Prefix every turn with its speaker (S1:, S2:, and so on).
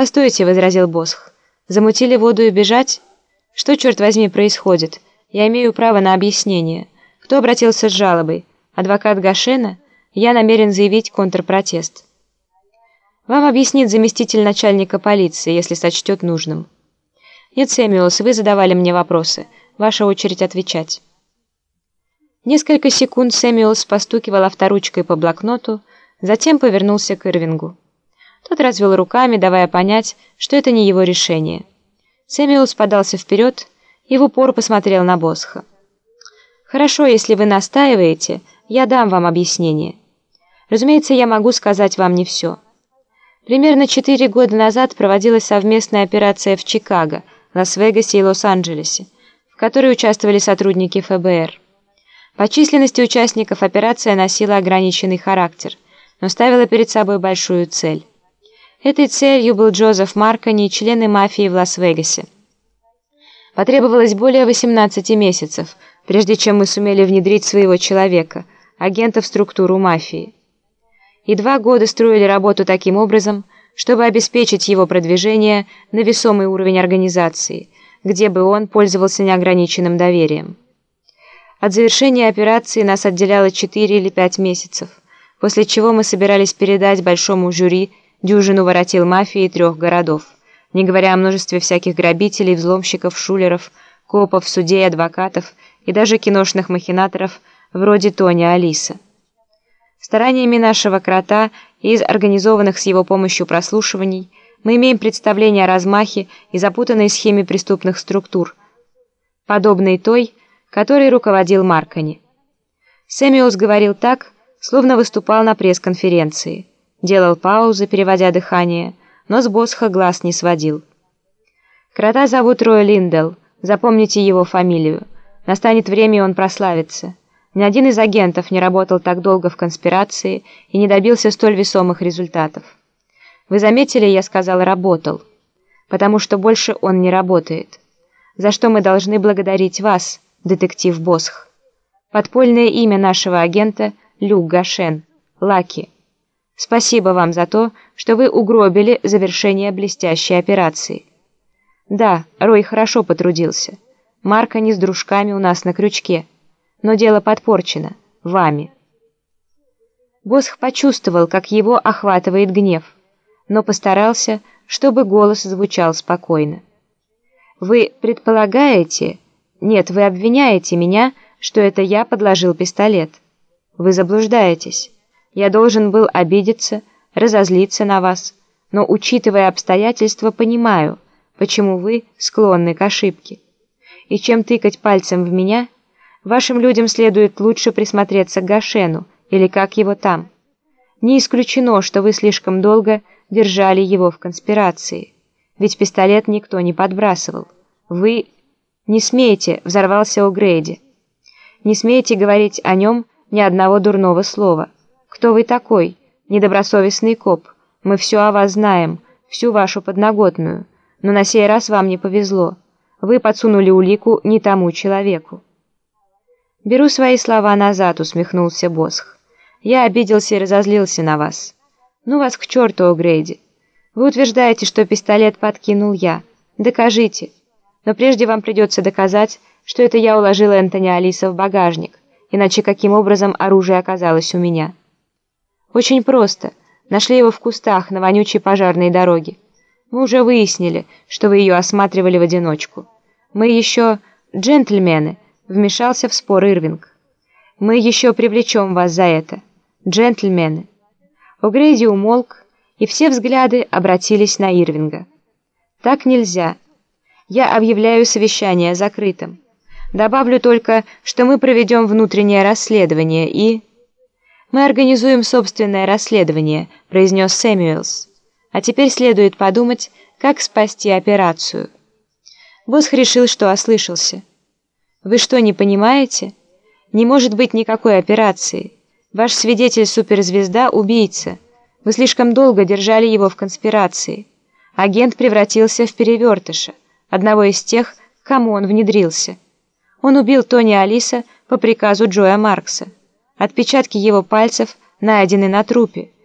S1: «Постойте», — возразил Босх. «Замутили воду и бежать? Что, черт возьми, происходит? Я имею право на объяснение. Кто обратился с жалобой? Адвокат Гашена? Я намерен заявить контрпротест». «Вам объяснит заместитель начальника полиции, если сочтет нужным». «Нет, Сэмюэлс, вы задавали мне вопросы. Ваша очередь отвечать». Несколько секунд Сэмюэлс постукивал авторучкой по блокноту, затем повернулся к Ирвингу. Тот развел руками, давая понять, что это не его решение. Сэмюэлс подался вперед и в упор посмотрел на Босха. «Хорошо, если вы настаиваете, я дам вам объяснение. Разумеется, я могу сказать вам не все. Примерно четыре года назад проводилась совместная операция в Чикаго, Лас-Вегасе и Лос-Анджелесе, в которой участвовали сотрудники ФБР. По численности участников операция носила ограниченный характер, но ставила перед собой большую цель. Этой целью был Джозеф Маркони члены мафии в Лас-Вегасе. Потребовалось более 18 месяцев, прежде чем мы сумели внедрить своего человека, агента в структуру мафии. И два года строили работу таким образом, чтобы обеспечить его продвижение на весомый уровень организации, где бы он пользовался неограниченным доверием. От завершения операции нас отделяло 4 или 5 месяцев, после чего мы собирались передать большому жюри дюжину воротил мафии трех городов, не говоря о множестве всяких грабителей, взломщиков, шулеров, копов, судей, адвокатов и даже киношных махинаторов вроде Тони Алиса. Стараниями нашего крота и из организованных с его помощью прослушиваний мы имеем представление о размахе и запутанной схеме преступных структур, подобной той, которой руководил Маркони. Сэмюэлс говорил так, словно выступал на пресс-конференции. Делал паузы, переводя дыхание, но с Босха глаз не сводил. «Крота зовут Рой Линдел. Запомните его фамилию. Настанет время, и он прославится. Ни один из агентов не работал так долго в конспирации и не добился столь весомых результатов. Вы заметили, я сказал «работал», потому что больше он не работает. За что мы должны благодарить вас, детектив Босх. Подпольное имя нашего агента — Люк Гашен, Лаки. Спасибо вам за то, что вы угробили завершение блестящей операции. Да, Рой хорошо потрудился. Марка не с дружками у нас на крючке. Но дело подпорчено. Вами. Босх почувствовал, как его охватывает гнев, но постарался, чтобы голос звучал спокойно. «Вы предполагаете...» «Нет, вы обвиняете меня, что это я подложил пистолет. Вы заблуждаетесь». Я должен был обидеться, разозлиться на вас, но, учитывая обстоятельства, понимаю, почему вы склонны к ошибке. И чем тыкать пальцем в меня, вашим людям следует лучше присмотреться к Гашену, или как его там. Не исключено, что вы слишком долго держали его в конспирации, ведь пистолет никто не подбрасывал. Вы не смеете, взорвался О'Грейди. Не смеете говорить о нем ни одного дурного слова. «Кто вы такой? Недобросовестный коп. Мы все о вас знаем, всю вашу подноготную. Но на сей раз вам не повезло. Вы подсунули улику не тому человеку». «Беру свои слова назад», — усмехнулся Босх. «Я обиделся и разозлился на вас. Ну вас к черту, О'Грейди. Вы утверждаете, что пистолет подкинул я. Докажите. Но прежде вам придется доказать, что это я уложил Энтони Алиса в багажник, иначе каким образом оружие оказалось у меня». Очень просто. Нашли его в кустах на вонючей пожарной дороге. Мы уже выяснили, что вы ее осматривали в одиночку. Мы еще джентльмены, вмешался в спор Ирвинг. Мы еще привлечем вас за это. Джентльмены. О'Грейди умолк, и все взгляды обратились на Ирвинга. Так нельзя. Я объявляю совещание закрытым. Добавлю только, что мы проведем внутреннее расследование и... «Мы организуем собственное расследование», — произнес Сэмюэлс. «А теперь следует подумать, как спасти операцию». Босх решил, что ослышался. «Вы что, не понимаете? Не может быть никакой операции. Ваш свидетель-суперзвезда — убийца. Вы слишком долго держали его в конспирации. Агент превратился в перевертыша, одного из тех, к кому он внедрился. Он убил Тони Алиса по приказу Джоя Маркса. Отпечатки его пальцев найдены на трупе.